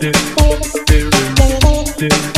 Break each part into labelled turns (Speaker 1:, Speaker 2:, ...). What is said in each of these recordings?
Speaker 1: do, do, do, do.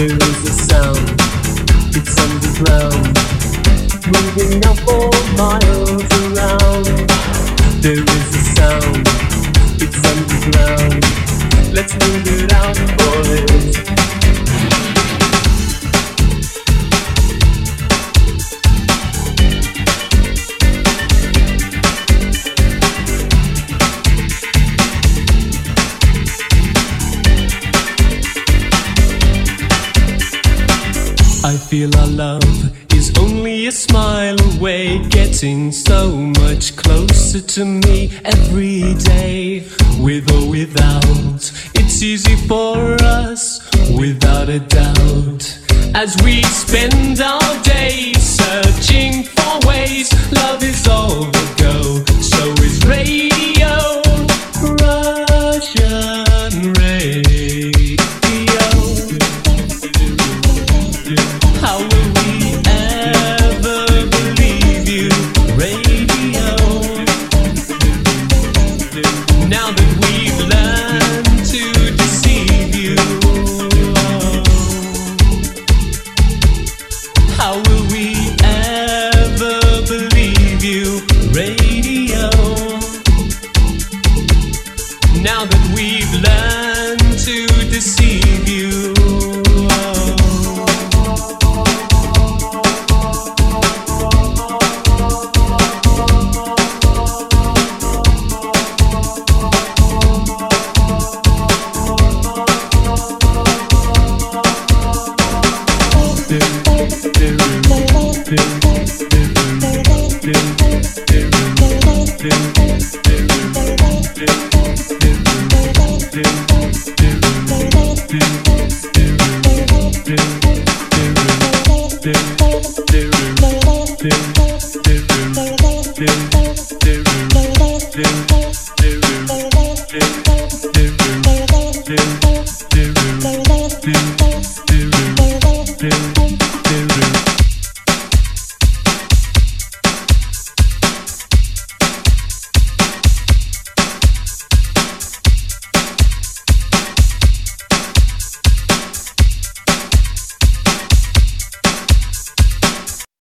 Speaker 1: There is a sound, it's underground, moving now for miles around. There is a sound, it's underground. Let's move it out, boys. I feel our love is only a smile away, getting so much closer to me every day. With or without, it's easy for us, without a doubt. As we spend our days searching for ways, love is all the go, so is rage. that we've learned to deceive you. Yeah.